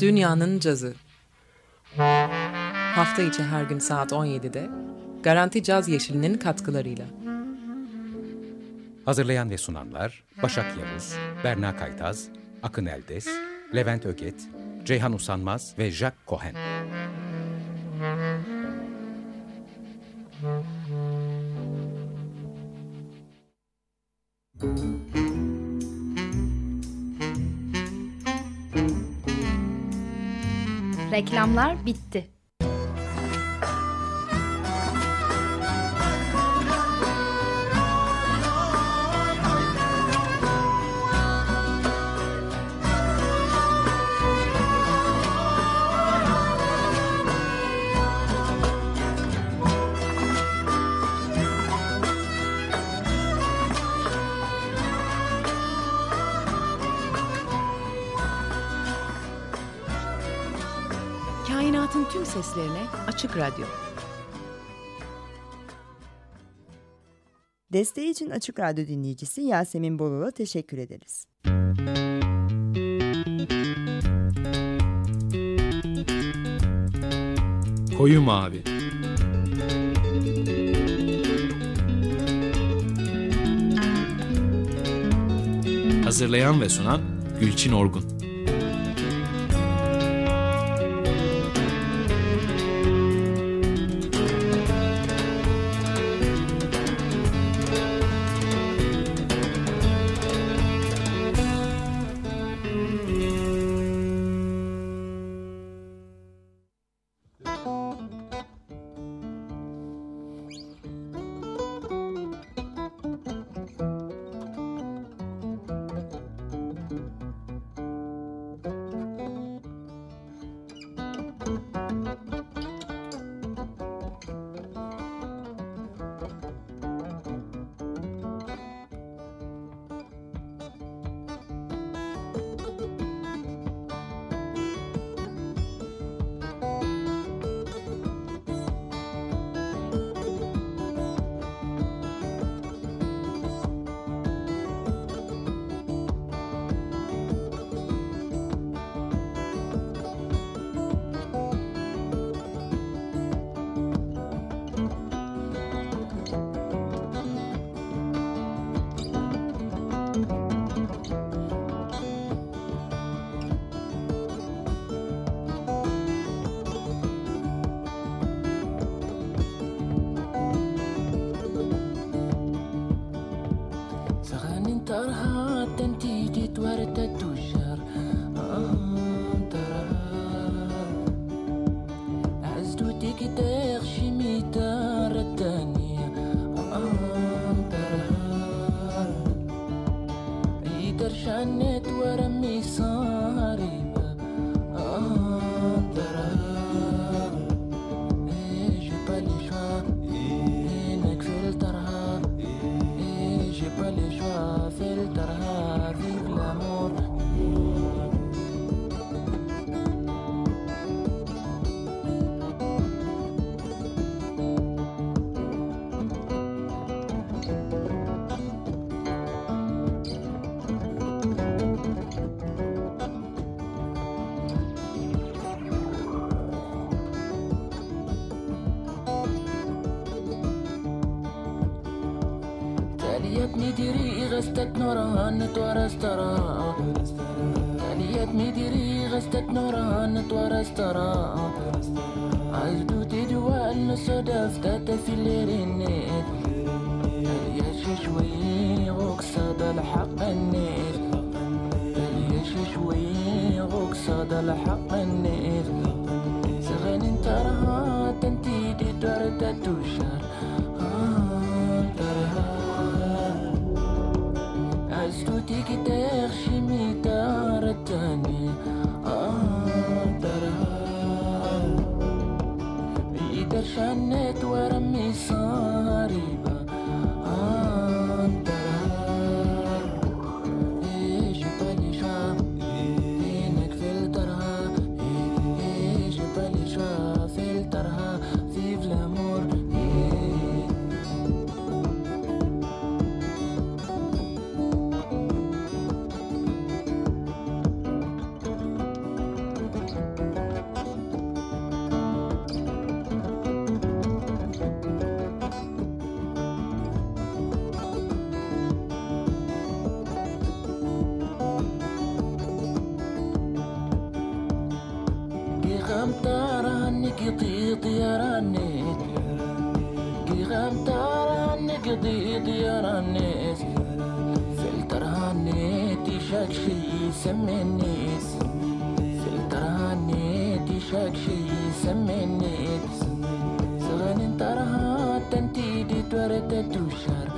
Dünyanın Cazı Hafta içi her gün saat 17'de Garanti Caz Yeşili'nin katkılarıyla. Hazırlayan ve sunanlar Başak Yavuz, Berna Kaytaz, Akın Eldes, Levent Öget, Ceyhan Usanmaz ve Jack Cohen. Reklamlar bitti. Radyo. Desteği için Açık Radyo dinleyicisi Yasemin Bolul'a teşekkür ederiz. Koyu Mavi Hazırlayan ve sunan Gülçin Orgun غستت نورها نتوارا تراها تاليات ميديري غستت نورها نتورث تراها عزدو تدوى النصدف في لرنيت تاليات شوي غوكسد الحق النيت تاليات شوي غوكسد الحق النيت سغن انترها تنتيدي دورتتو شر ترى نقضي ديار الناس فلتر هنيتي شك شي يسمي الناس فلتر هنيتي شك شي يسمي الناس صغن انت راه تنتيدي تورتت وشر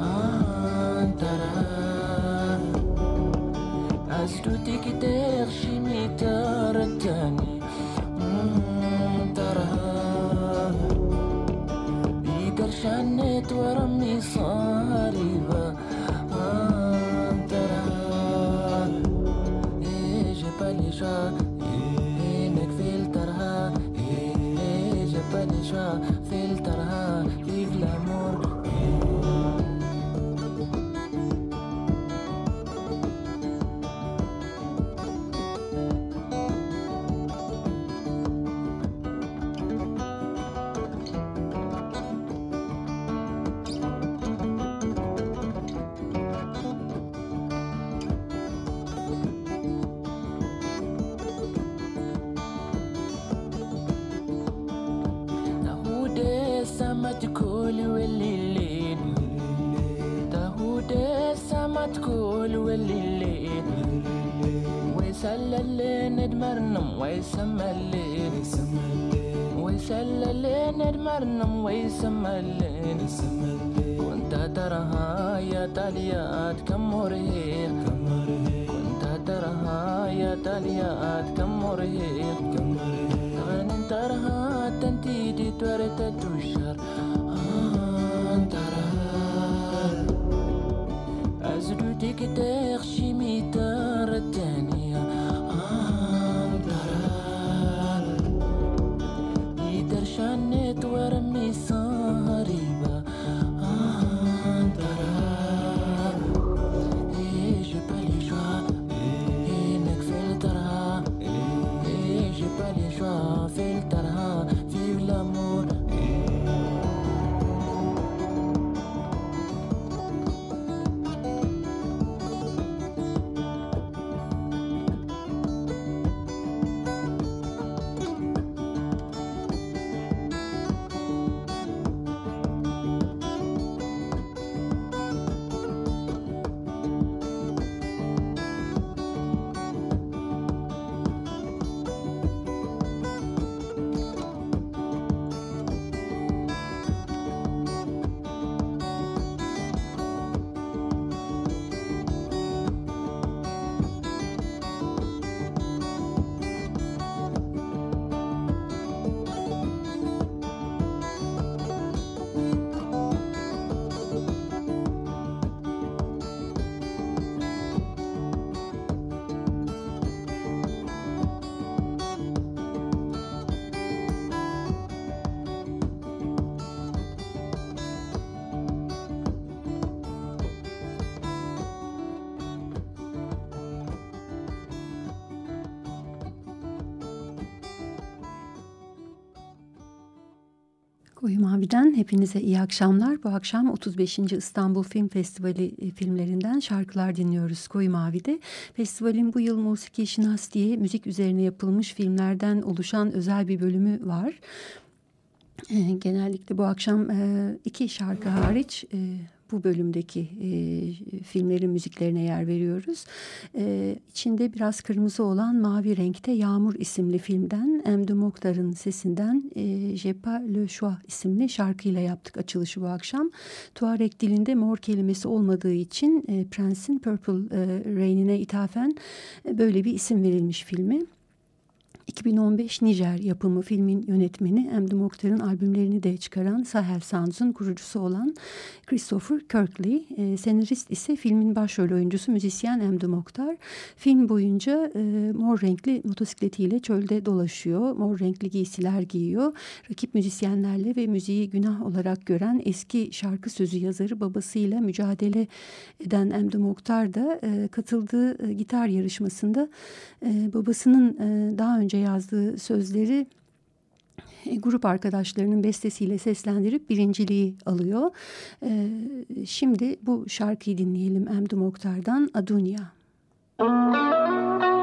آه انت راه أستو تكتير شي ميتار التاني மரணம் வயசு மல்லேனி சும Koyu Mavi'den hepinize iyi akşamlar. Bu akşam 35. İstanbul Film Festivali e, filmlerinden şarkılar dinliyoruz Koyu Mavi'de. Festivalin bu yıl Musiki Şinas diye müzik üzerine yapılmış filmlerden oluşan özel bir bölümü var. E, genellikle bu akşam e, iki şarkı hariç bu bölümdeki e, filmlerin müziklerine yer veriyoruz. E, içinde biraz kırmızı olan Mavi Renkte Yağmur isimli filmden Emdu Mokhtar'ın sesinden e, Jepa Le Choix isimli şarkıyla yaptık açılışı bu akşam. Tuareg dilinde mor kelimesi olmadığı için e, Prince'in Purple e, Rain'ine ithafen e, böyle bir isim verilmiş filmi. 2015 Nijer yapımı filmin yönetmeni Emdi Mokhtar'ın albümlerini de çıkaran Sahel Sounds'un kurucusu olan Christopher Kirkley. E, senarist ise filmin başrol oyuncusu müzisyen Emdi Mokhtar. Film boyunca e, mor renkli motosikletiyle çölde dolaşıyor. Mor renkli giysiler giyiyor. Rakip müzisyenlerle ve müziği günah olarak gören eski şarkı sözü yazarı babasıyla mücadele eden Emdi Mokhtar da e, katıldığı e, gitar yarışmasında e, babasının e, daha önce yazdığı sözleri e, grup arkadaşlarının bestesiyle seslendirip birinciliği alıyor. E, şimdi bu şarkıyı dinleyelim Emdu Mokhtar'dan Adunya. Müzik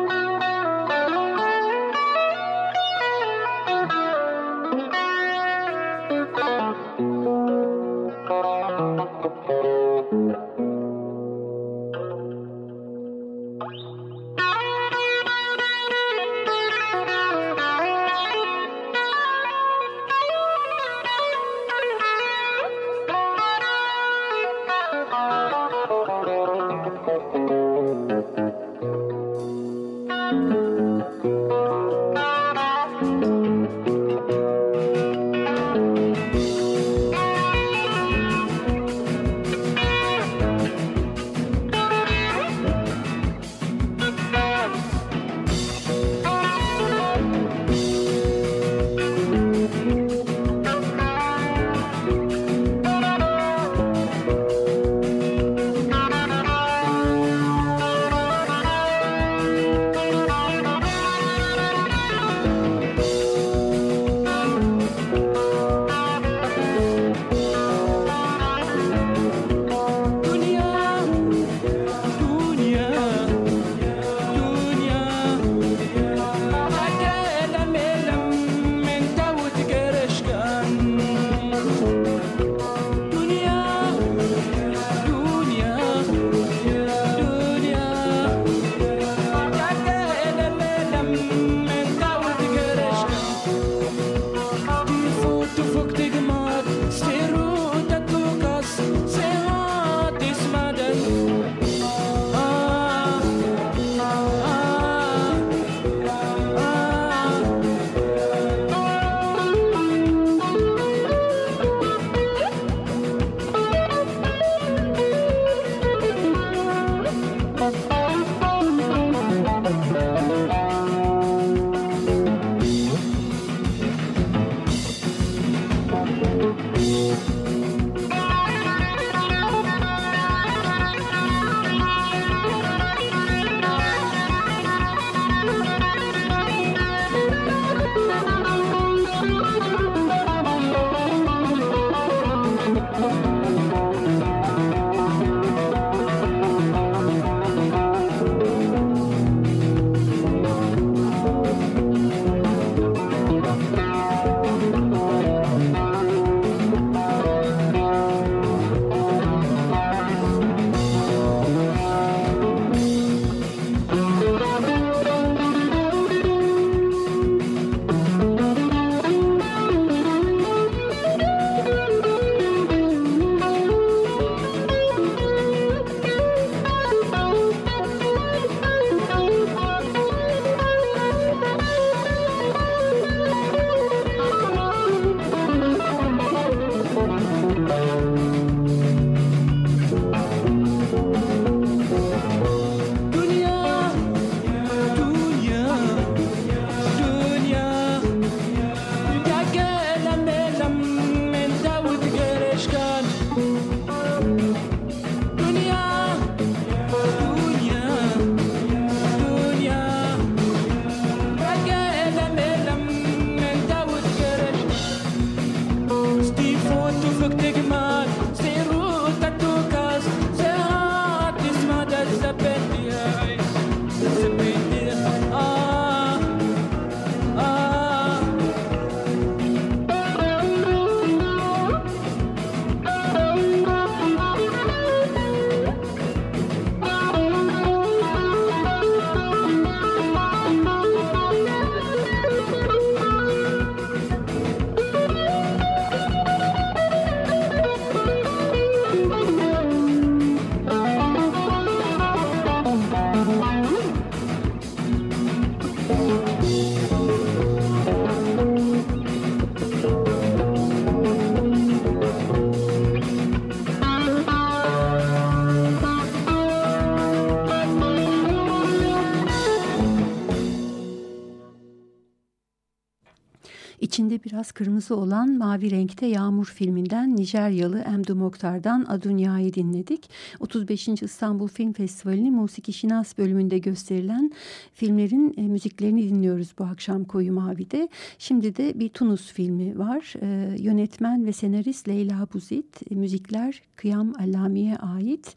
içinde biraz kırmızı olan Mavi Renkte Yağmur filminden Nijeryalı Emdu Moktar'dan Adunya'yı dinledik. 35. İstanbul Film Festivali'nin Musiki Şinas bölümünde gösterilen filmlerin e, müziklerini dinliyoruz bu akşam Koyu Mavi'de. Şimdi de bir Tunus filmi var. E, yönetmen ve senarist Leyla Buzit. E, müzikler Kıyam Allami'ye ait.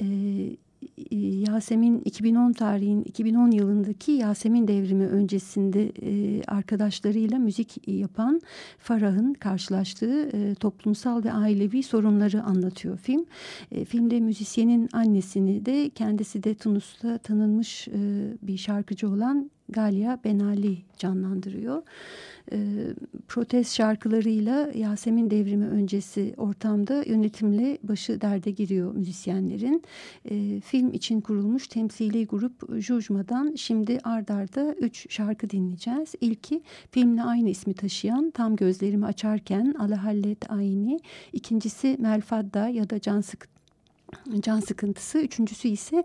E, Yasemin 2010 tarihin 2010 yılındaki Yasemin devrimi öncesinde e, arkadaşlarıyla müzik yapan Farah'ın karşılaştığı e, toplumsal ve ailevi sorunları anlatıyor film. E, filmde müzisyenin annesini de kendisi de Tunus'ta tanınmış bir şarkıcı olan Galia Benali canlandırıyor. E, protest şarkılarıyla Yasemin devrimi öncesi ortamda yönetimle başı derde giriyor müzisyenlerin. E, film için kurulmuş temsili grup Jujma'dan şimdi ardarda üç şarkı dinleyeceğiz. İlki filmle aynı ismi taşıyan Tam Gözlerimi Açarken Alahallet Ayni. İkincisi Melfadda ya da Can Sık can sıkıntısı. Üçüncüsü ise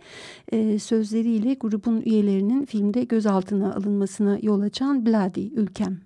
e, sözleriyle grubun üyelerinin filmde gözaltına alınmasına yol açan Bloody Ülkem.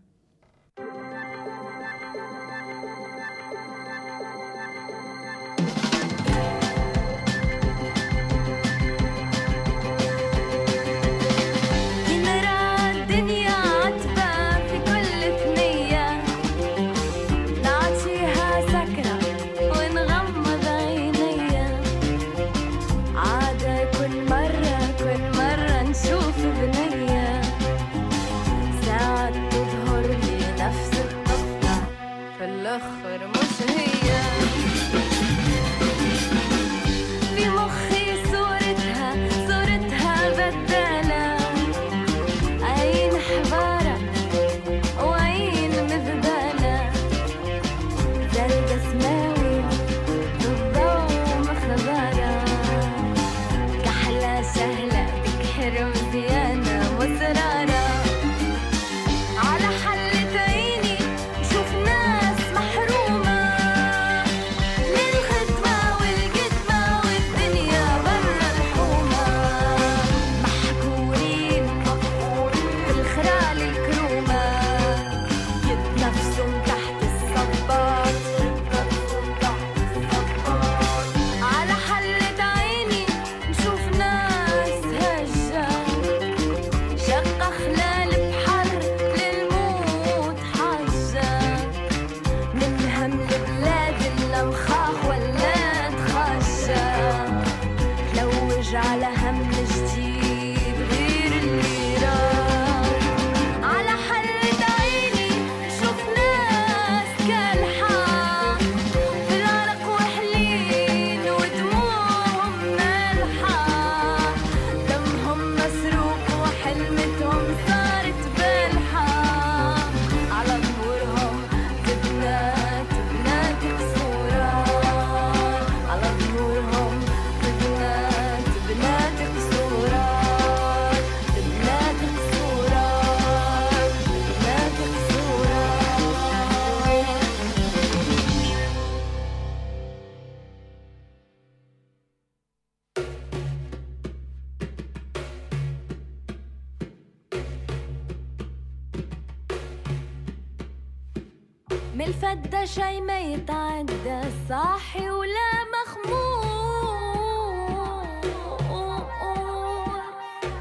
من الفدة شي ما يتعدى صاحي ولا مخمور.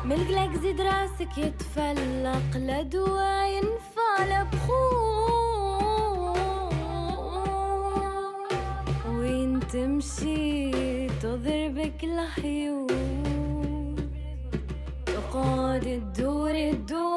من القلق زيد راسك يتفلق لدوا ينفع لبخور وين تمشي؟ تضربك الحيور تقعد تدور تدور.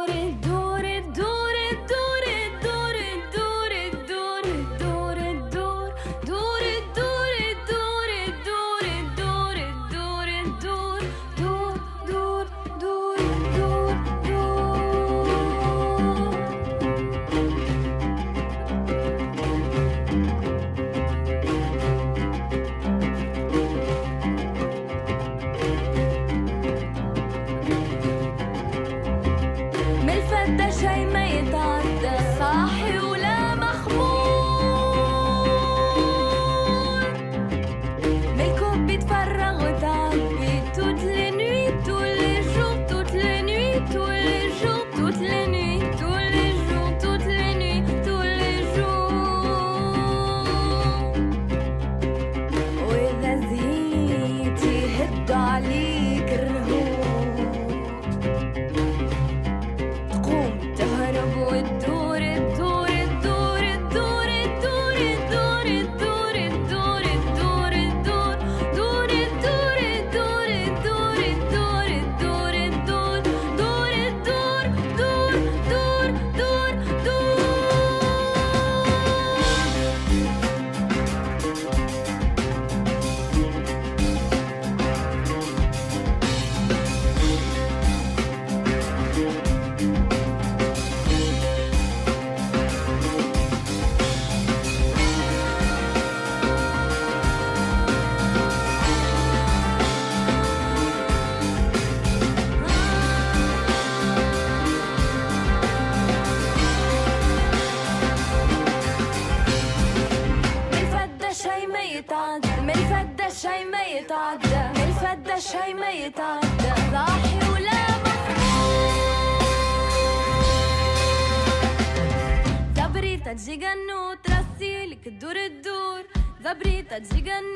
Gjiganu trasil, këdur e dur Dhe brita gjiganu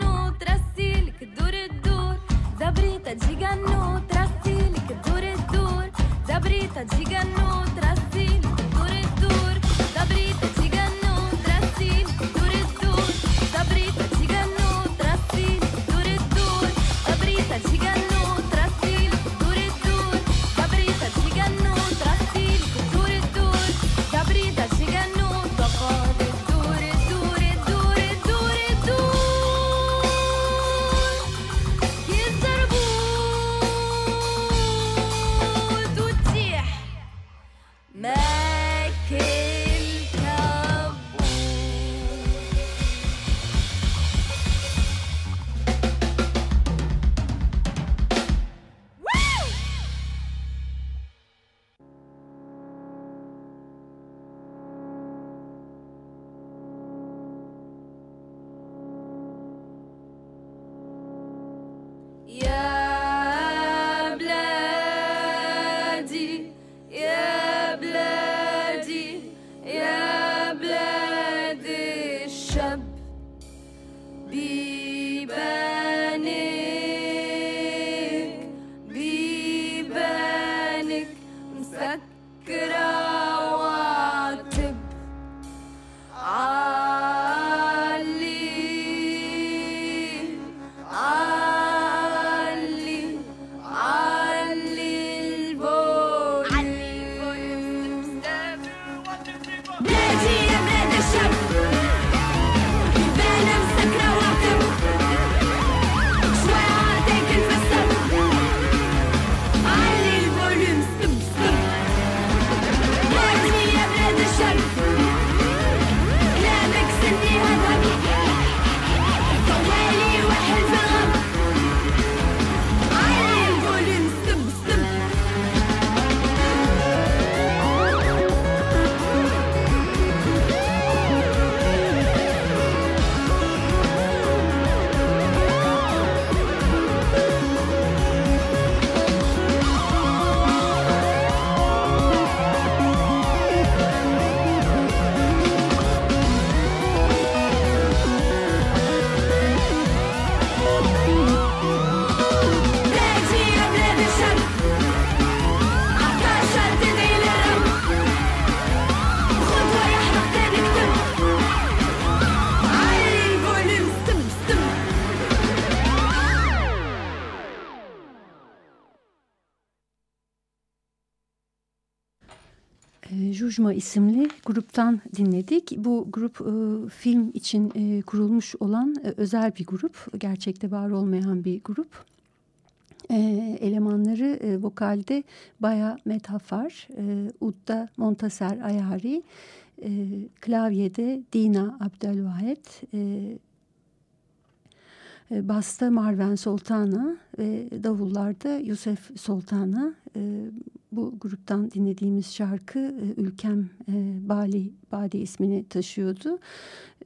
Jujma isimli gruptan dinledik. Bu grup e, film için e, kurulmuş olan e, özel bir grup. Gerçekte var olmayan bir grup. E, elemanları e, vokalde Baya Methafar, e, Udda Montaser Ayari, e, klavyede Dina Abdelvahet, e, e, Basta Marven Soltana ve davullarda Yusuf Soltana. E, bu gruptan dinlediğimiz şarkı e, Ülkem e, Bali ismini taşıyordu.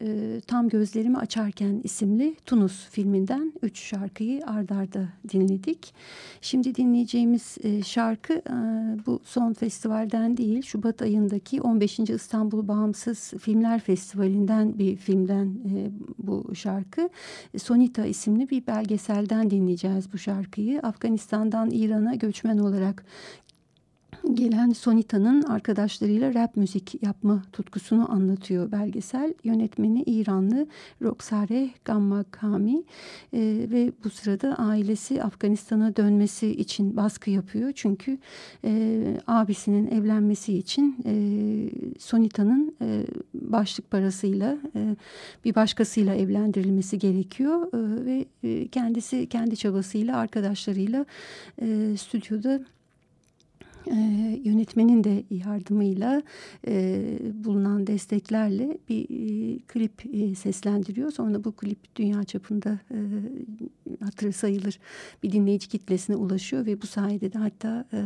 E, Tam Gözlerimi Açarken isimli Tunus filminden üç şarkıyı ardarda dinledik. Şimdi dinleyeceğimiz e, şarkı e, bu son festivalden değil Şubat ayındaki 15. İstanbul Bağımsız Filmler Festivali'nden bir filmden bu şarkı. Sonita isimli bir belgeselden dinleyeceğiz bu şarkıyı. Afganistan'dan İran'a göçmen olarak gelen Sonita'nın arkadaşlarıyla rap müzik yapma tutkusunu anlatıyor belgesel. Yönetmeni İranlı Roksare Gammakami e, ve bu sırada ailesi Afganistan'a dönmesi için baskı yapıyor. Çünkü e, abisinin evlenmesi için e, Sonita'nın e, başlık parasıyla e, bir başkasıyla evlendirilmesi gerekiyor. E, ve e, kendisi kendi çabasıyla arkadaşlarıyla e, stüdyoda e, yönetmenin de yardımıyla e, bulunan desteklerle bir e, klip e, seslendiriyor. Sonra bu klip dünya çapında e, hatırı sayılır bir dinleyici kitlesine ulaşıyor ve bu sayede de hatta e,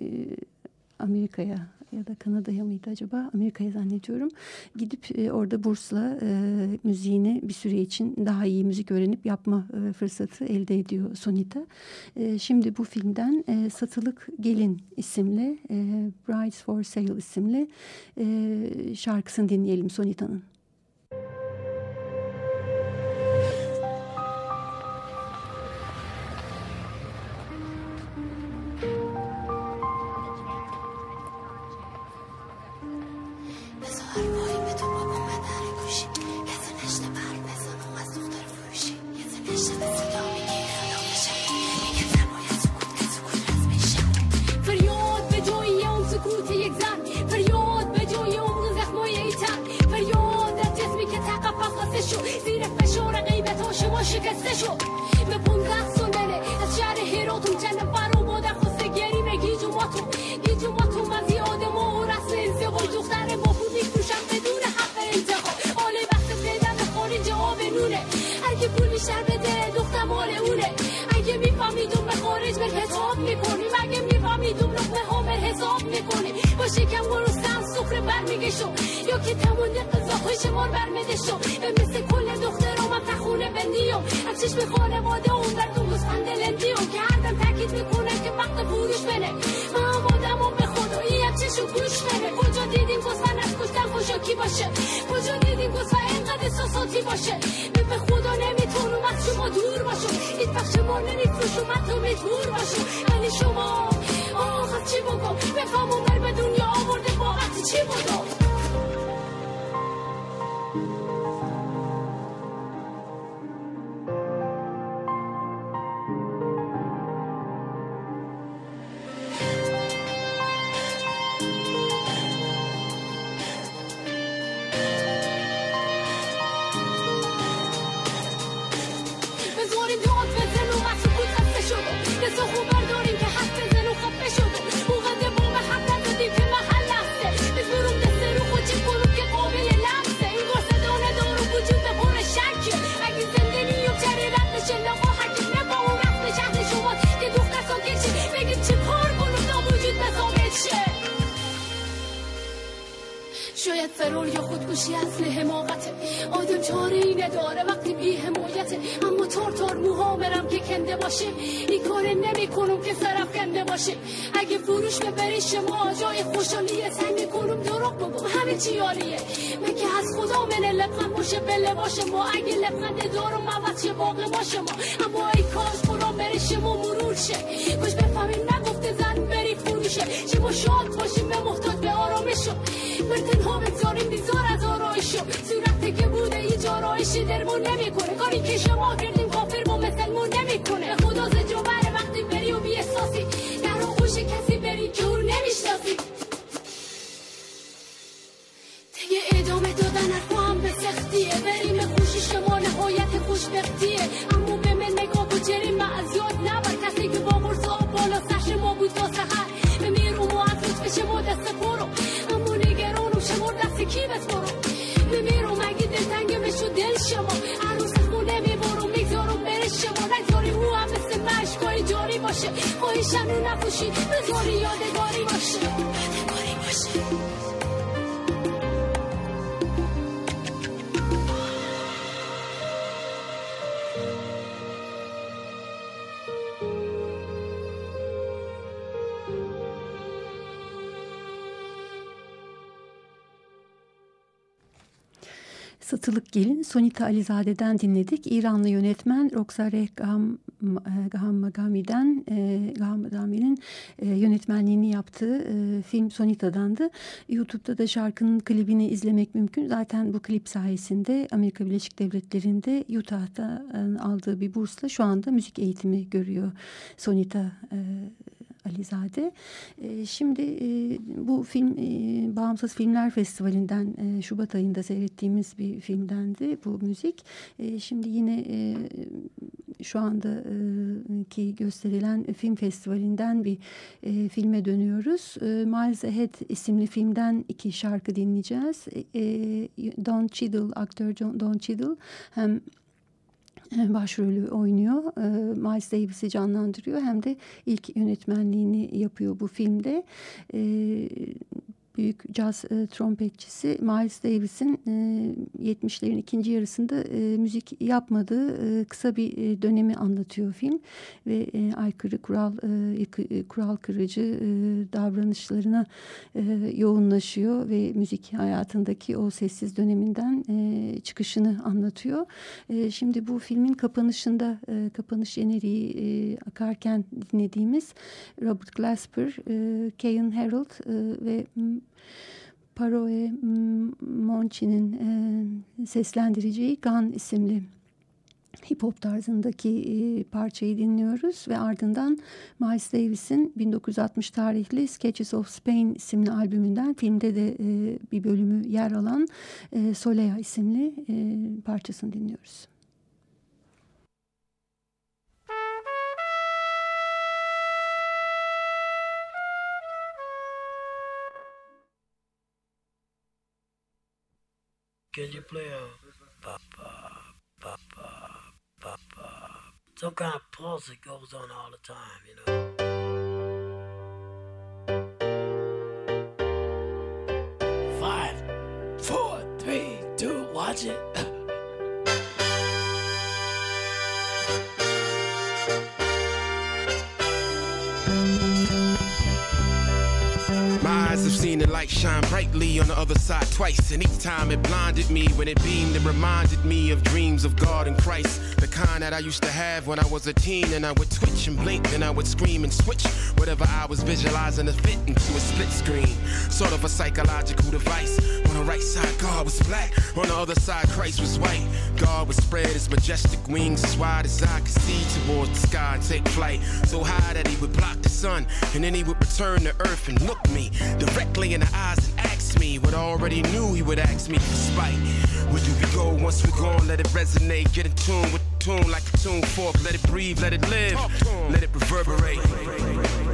e, Amerika'ya ya da Kanada'ya mıydı acaba? Amerika'ya zannediyorum. Gidip e, orada bursla e, müziğini bir süre için daha iyi müzik öğrenip yapma e, fırsatı elde ediyor Sonita. E, şimdi bu filmden e, Satılık Gelin isimli e, Brides for Sale isimli e, şarkısını dinleyelim Sonita'nın. حسشو به پون دستون بره از شهر هیروتون جنب برو مادر خوسته گریمه گیجو ما تو گیجو ما تو مزی آدم و رسم انزقا دختر با خود میفروشم بدون حق انتقا آله وقت پیدم خارج جواب نونه. هرکی که پول بیشتر بده دختر مال اونه. اگه میفهمیدون به خارج بر حساب می‌کنیم. اگه میفهمیدون لقمه ها بر حساب می‌کنیم. با شکم گرستم سفره برمیگشو. یا که تمون قضا خوش مال برمده بندیو از چشم خانواده اون بردون گسفند لندیو که هر دم تاکید می‌کنه که وقت فروش بره من هم آدم و به خدایی هم چشو گوش بره کجا دیدین گسفند از کشتن خوشاکی باشه؟ کجا دیدین گسفند اینقدر احساساتی باشه؟ من به خدا نمی‌تونم از شما دور باشم. هیچ وقت شما نمیفروشم من تو مجبور باشم. ولی شما آخ از چی بگم؟ بفهم عمر به دنیا آورده با چی بودم خودکشی اصل حماقته. آدم چاره ای نداره وقتی بی حمایته. اما تار تار موها برم که کنده باشه. این کار نمی کنم که سرف کنده باشه. اگه فروش ببری شما جای خوشحالیه. سعی می‌کنم دروغ بگم. همه چی عالیه. من که از خدا من لبخند باشه بله باشه ما. اگه لبخند دارم عوض شه باقی باشه ما. اما ای کاش قرآن بره شما مرور شه. کاش بفهمیم نگفته بری فروشه شما شاد باشیم به محتاج به آرامشو من تنها بگذاریم بیزار از آرایشو صورت که بوده هیچ آرایشی درمون نمی‌کنه. کاری که شما کردیم کافر با مثلمون نمی‌کنه. خدا زجو بره وقتی بری و بی احساسی در آغوش کسی بری که اون نمی‌شناسی. دیگه ادامه دادن حرفا هم به سختیه. بریم خوشی شما نهایت خوشبختیه. اما به من نگاه و جریم از یاد دست برو اما نگرانم شما دست کی بسپرم به میرو مگه دلتنگ بشو دل شما. عروس خونه می‌برم می‌گذارم بره شما. نگذاری او هم مثل مشکای جاری باشه. خواهیشم رو نپوشی بذاری یادگاری باشه. یادگاری Satılık Gelin Sonita Alizade'den dinledik. İranlı yönetmen Roxare Gaham, e, Gahammagami'den e, e, yönetmenliğini yaptığı e, film Sonita'dandı. YouTube'da da şarkının klibini izlemek mümkün. Zaten bu klip sayesinde Amerika Birleşik Devletleri'nde Utah'ta aldığı bir bursla şu anda müzik eğitimi görüyor Sonita Alizade. E, şimdi e, bu film e, Bağımsız Filmler Festivali'nden e, Şubat ayında seyrettiğimiz bir filmdendi bu müzik. E, şimdi yine e, şu anda e, ki gösterilen film festivalinden bir e, filme dönüyoruz. E, Miles Ahead isimli filmden iki şarkı dinleyeceğiz. E, Don Cheadle, aktör John, Don Cheadle hem başrolü oynuyor. E, Miles Davis'i canlandırıyor. Hem de ilk yönetmenliğini yapıyor bu filmde. Büyük caz e, trompetçisi Miles Davis'in e, 70'lerin ikinci yarısında e, müzik yapmadığı e, kısa bir e, dönemi anlatıyor film ve e, aykırı kural e, e, kural kırıcı e, davranışlarına e, yoğunlaşıyor ve müzik hayatındaki o sessiz döneminden e, çıkışını anlatıyor. E, şimdi bu filmin kapanışında e, kapanış jeneriği e, akarken dinlediğimiz Robert Glasper, e, Kayan Harold e, ve Paroe Monchi'nin e, seslendireceği Gun isimli hip hop tarzındaki e, parçayı dinliyoruz ve ardından Miles Davis'in 1960 tarihli Sketches of Spain isimli albümünden filmde de e, bir bölümü yer alan e, Soleil isimli e, parçasını dinliyoruz. Can you play a ba ba ba ba ba ba? Some kind of pulse that goes on all the time, you know. Five, four, three, two, watch it. Have seen the light shine brightly on the other side twice, and each time it blinded me when it beamed and reminded me of dreams of God and Christ. The kind that I used to have when I was a teen, and I would twitch and blink, and I would scream and switch whatever I was visualizing to fit into a split screen. Sort of a psychological device. On the right side, God was black, on the other side, Christ was white. God would spread his majestic wings as wide as I could see towards the sky and take flight. So high that he would block the sun, and then he would return to earth and look me directly in the eyes and ask me what I already knew he would ask me despite. Where do we go once we're gone? Let it resonate, get in tune with the tune like a tune fork. Let it breathe, let it live, let it reverberate.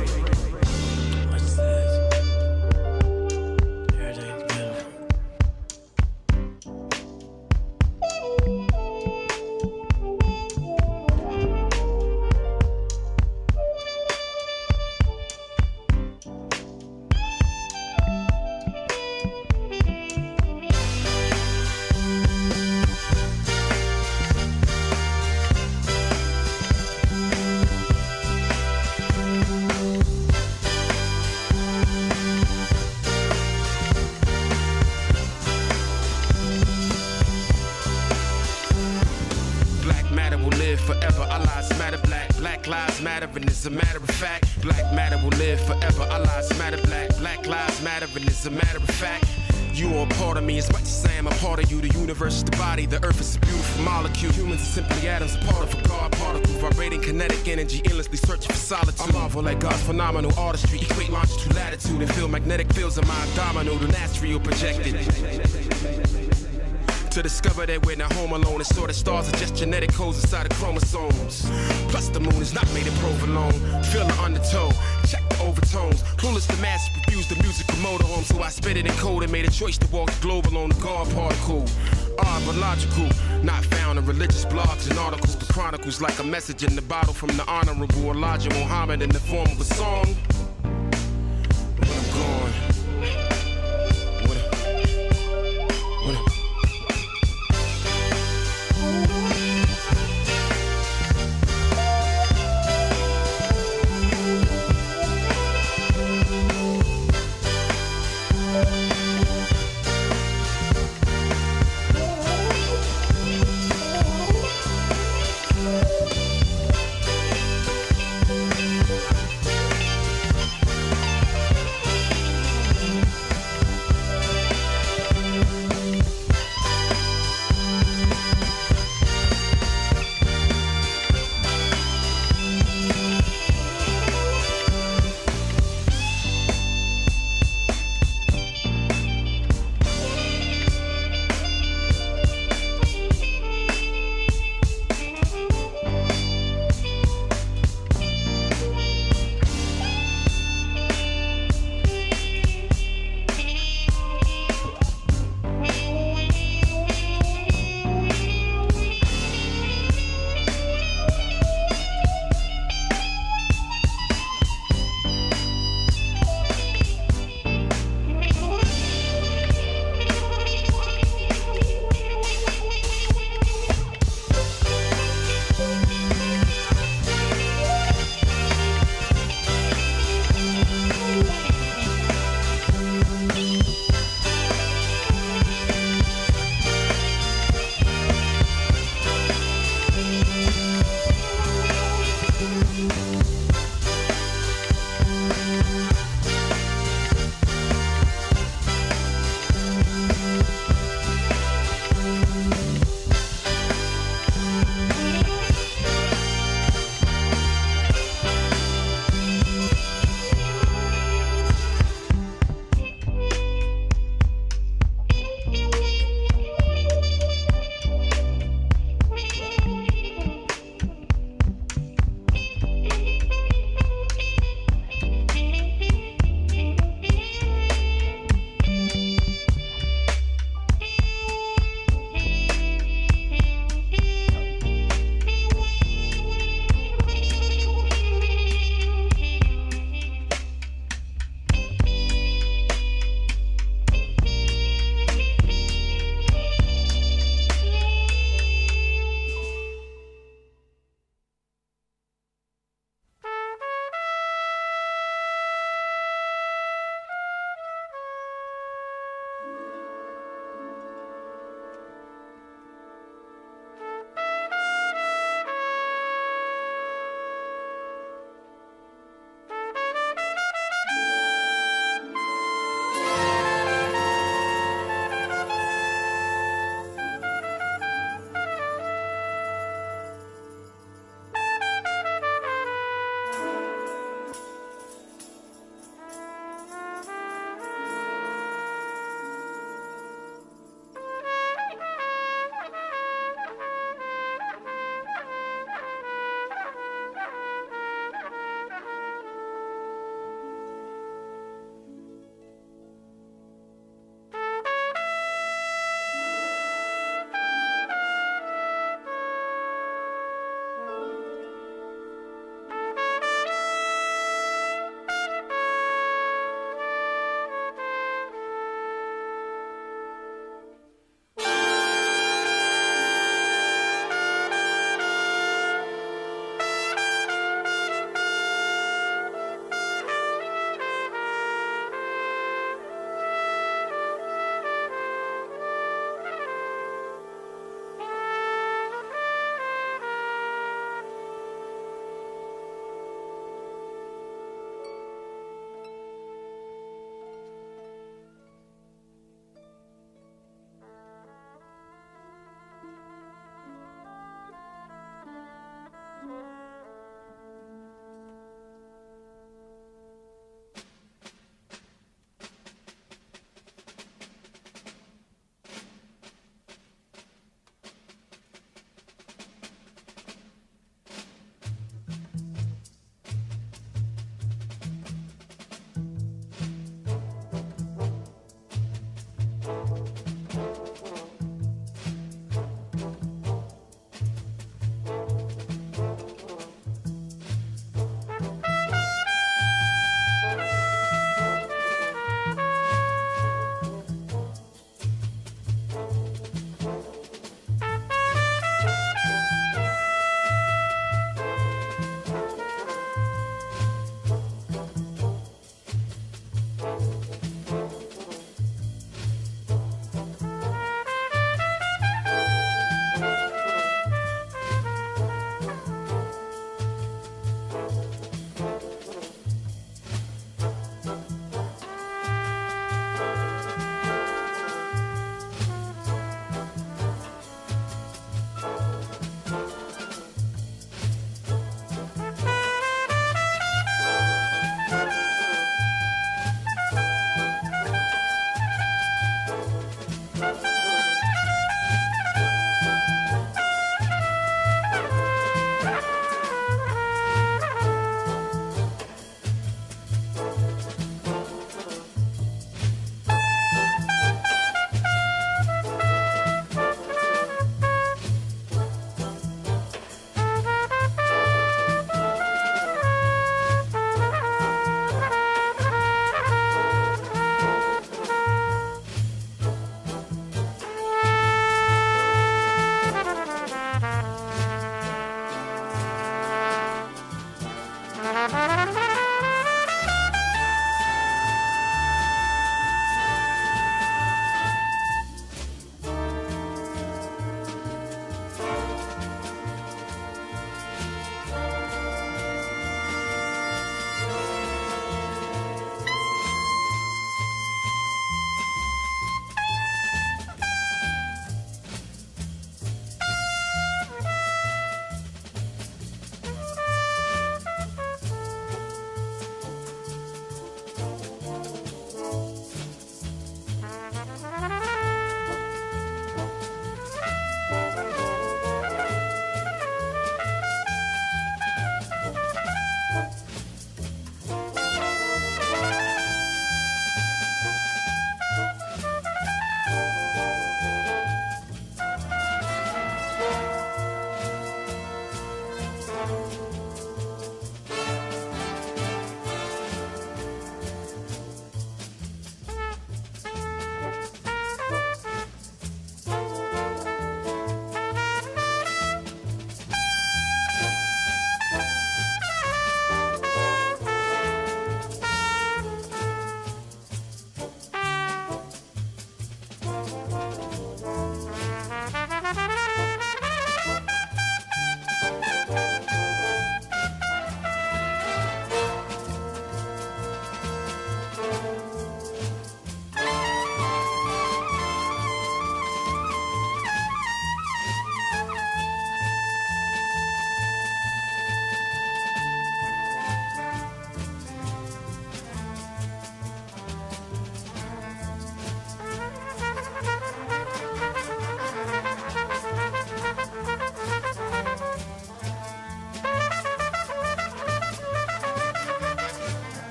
Forever. Our lives matter black. Black lives matter, and as a matter of fact, black matter will live forever. Our lives matter black. Black lives matter, and as a matter of fact. You are a part of me as much as I am a part of you. The universe is the body, the earth is a beautiful molecule. Humans are simply atoms, a part of a God particle. Vibrating kinetic energy, endlessly searching for solitude. I marvel at God's phenomenal artistry. Equate longitude, latitude, and feel magnetic fields of my abdominal, the astral projected. To discover that we're not home alone and saw the stars are just genetic codes inside the chromosomes. Plus the moon is not made of provolone. Feel the undertow, check the overtones. Clueless the mass refuse the musical motorhome, so I spit it in code and made a choice to walk the globe alone. The God particle, odd but logical, not found in religious blogs and articles, but chronicles like a message in the bottle from the honorable Elijah Muhammad in the form of a song.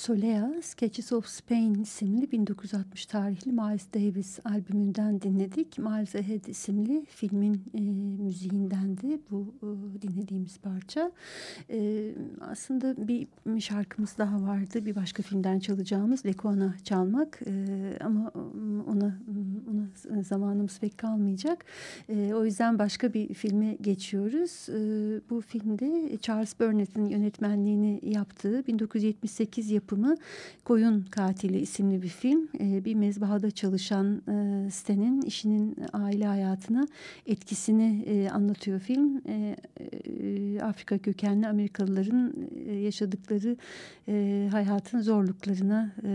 Solea Sketches of Spain isimli 1960 tarihli Miles Davis albümünden dinledik. Miles Ahead isimli filmin e, müziğindendi bu e, dinlediğimiz parça. E, aslında bir şarkımız daha vardı. Bir başka filmden çalacağımız Lekona çalmak e, ama ona, ona zamanımız pek kalmayacak. E, o yüzden başka bir filme geçiyoruz. E, bu filmde Charles Burnett'in yönetmenliğini yaptığı 1978 yapımı Koyun Katili isimli bir film. E, bir mezbahada çalışan e, Stan'in işinin aile hayatına etkisini e, anlatıyor film. E, e, Afrika kökenli Amerikalıların e, yaşadıkları e, hayatın zorluklarına e,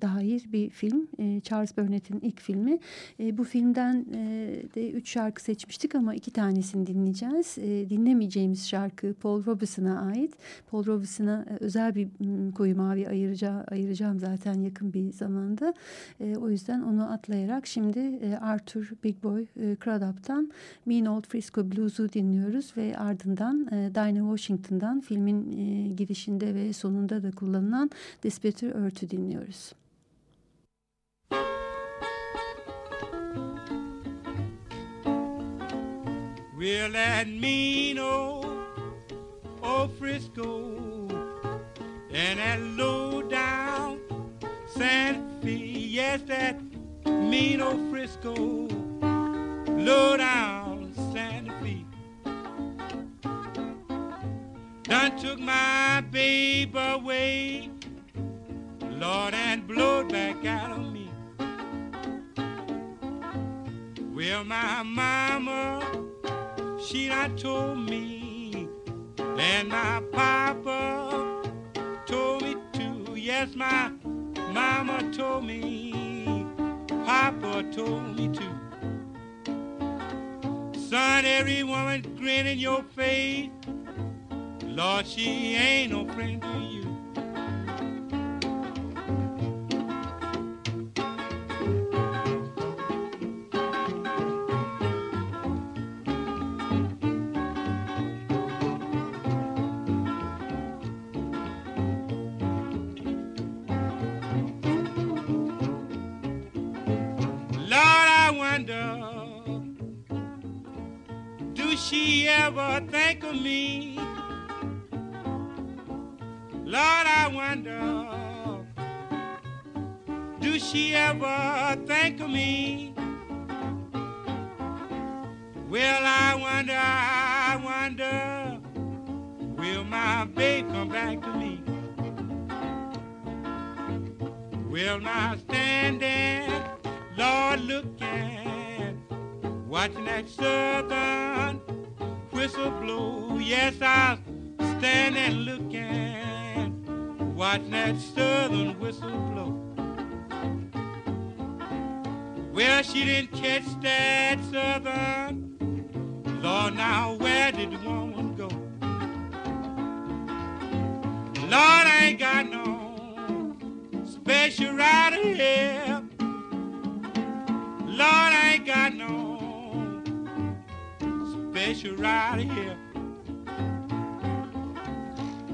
dair bir film. E, Charles Burnett'in ilk filmi. E, bu filmden e, de üç şarkı seçmiştik ama iki tanesini dinleyeceğiz. E, dinlemeyeceğimiz şarkı Paul Robeson'a ait. Paul Robeson'a e, özel bir koyu mavi ayıracağı, ayıracağım zaten yakın bir zamanda. E, o yüzden onu atlayarak şimdi e, Arthur Big Boy e, Cradup'tan Mean Old Frisco Blues'u dinliyoruz ve ardından e, Dinah Washington'dan filmin e, girişinde ve sonunda da kullanılan Despeter Earth'ü dinliyoruz. Well, that mean old, old Frisco and that low down Santa Fe, yes, that mean old Frisco, low down Santa Fe. Done took my babe away, Lord, and blowed back out of me. Well, my mama, she not told me, and my papa told me to. Yes, my mama told me, papa told me to. Son, every woman grin in your face. Lord, she ain't no friend to you. She ever think of me? Lord, I wonder, do she ever think of me? Well, I wonder, I wonder, will my babe come back to me? Will now stand there, Lord, look at watching that southern whistle blow. Yes, I was standing looking, watching that southern whistle blow. Well, she didn't catch that southern. Lord, now where did the woman go? Lord, I ain't got no special rider here. Lord, I ain't got no here.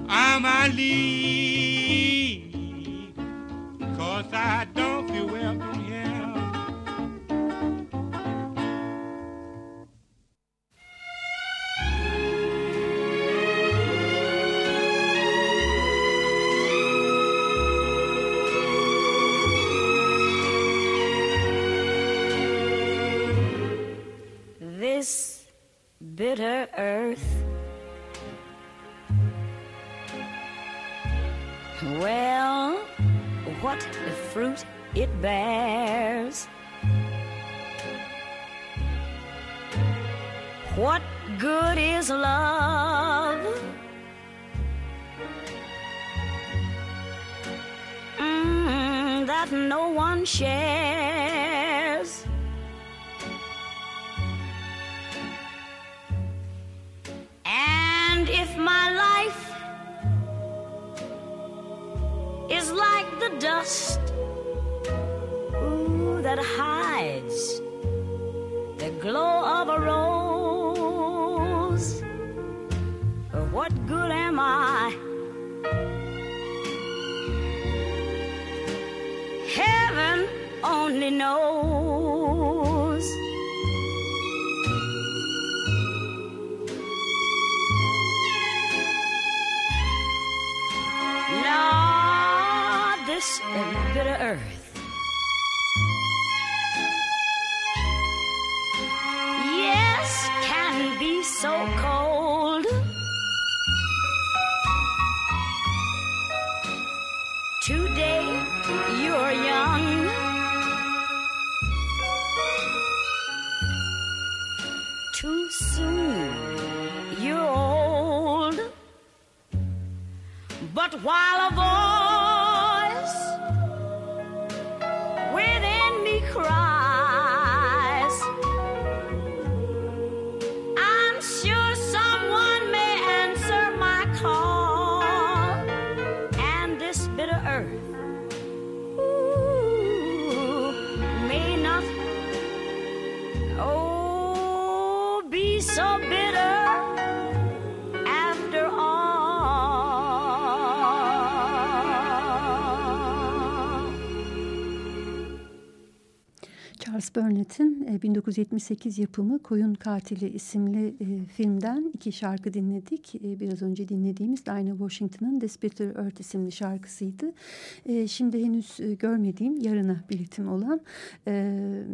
I'm a leave, cause I don't feel well. Bitter earth. Well, what fruit it bears. What good is love? Mm, that no one shares. If my life is like the dust ooh, that hides bitter earth. Yes, can be so cold. Today you're young. Too soon you're old. But while a voice Charles Burnett'in e, 1978 yapımı Koyun Katili isimli e, filmden iki şarkı dinledik. E, biraz önce dinlediğimiz Dinah Washington'ın Bitter Earth isimli şarkısıydı. E, şimdi henüz görmediğim yarına biletim olan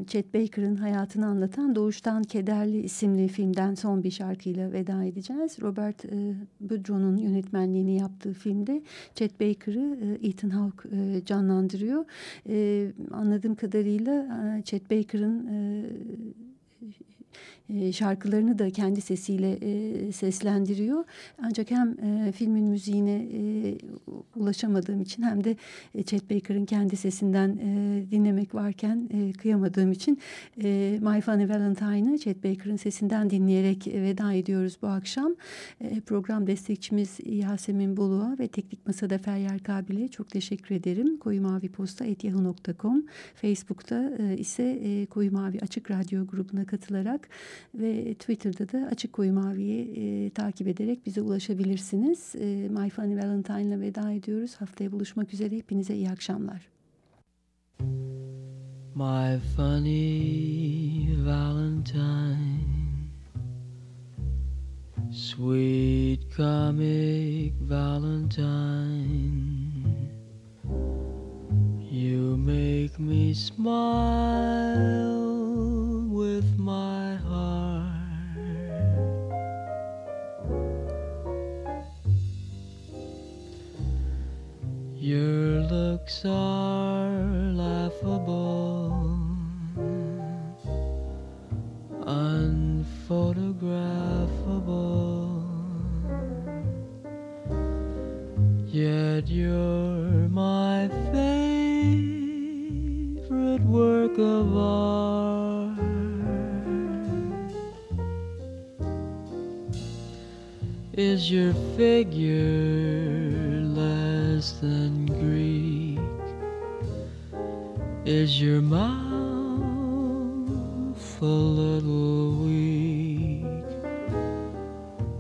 Chet Baker'ın hayatını anlatan Doğuştan Kederli isimli filmden son bir şarkıyla veda edeceğiz. Robert Boudreau'nun yönetmenliğini yaptığı filmde Chet Baker'ı Ethan Hawke canlandırıyor. Anladığım kadarıyla Chet Baker'ın e, e, şarkılarını da kendi sesiyle e, seslendiriyor. Ancak hem e, filmin müziğine e, ulaşamadığım için hem de Chet Baker'ın kendi sesinden dinlemek varken kıyamadığım için My Funny Valentine'ı Chet Baker'ın sesinden dinleyerek veda ediyoruz bu akşam. Program destekçimiz Yasemin Boluğa ve Teknik Masada Feryal Kabil'e çok teşekkür ederim. Koyu Mavi Posta etyahu.com Facebook'ta ise Koyu Mavi Açık Radyo grubuna katılarak ve Twitter'da da Açık Koyu Mavi'yi e, takip ederek bize ulaşabilirsiniz. E, My Funny Valentine'la veda ediyoruz. Haftaya buluşmak üzere. Hepinize iyi akşamlar. My funny Valentine, sweet comic Valentine, you make me smile with my heart. Your looks are laughable. unphotographable. Yet you're my favorite work of art. Is your figure less than Greek? Is your mouth a little weak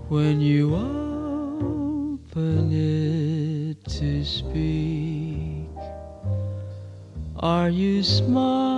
when you open it to speak? Are you smart?